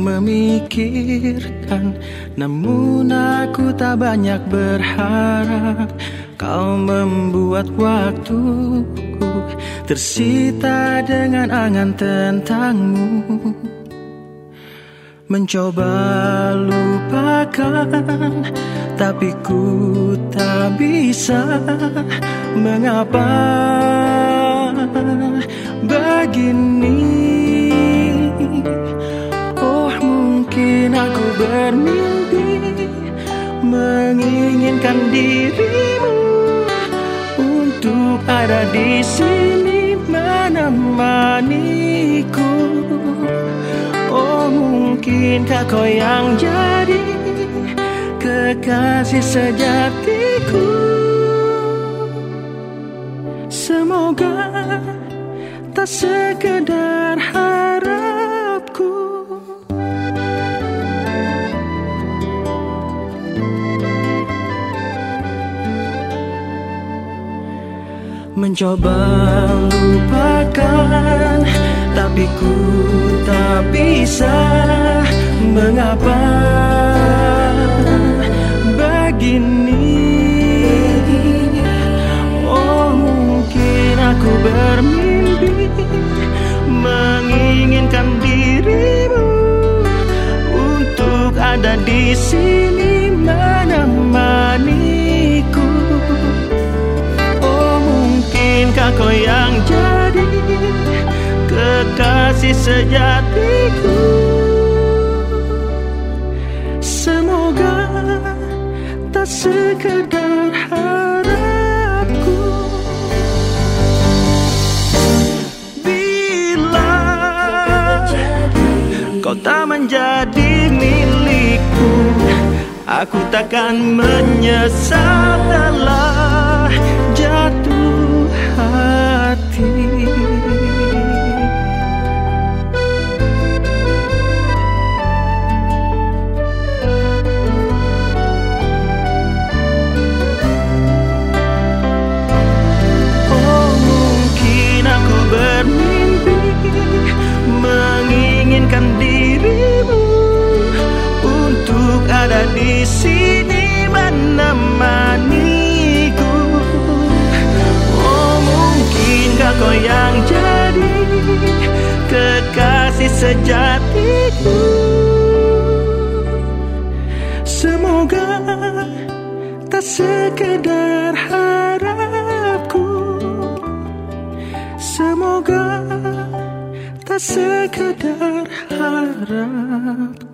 pikirkan Namun aku tak banyak berharap Kau membuat waktuku Tersita dengan angan tentangmu. Mencoba lupakan Tapi ku tak bisa. Mengapa begini Menginginkan dirimu Untuk ada di sini menemaniku. Oh mungkinkah kau yang jadi Kekasih sejatiku? Semoga tak sekedar harapku Mencoba lupakan Tapi ku tak bisa. Mengapa sejatiku. Semoga tak sekedar harapku. Bila kau tak menjadi milikku Aku takkan menyesal telah di sini menemaniku Oh mungkinkah kau yang jadi Kekasih sejatiku. Semoga tak sekedar harapku. Semoga tak sekedar harapku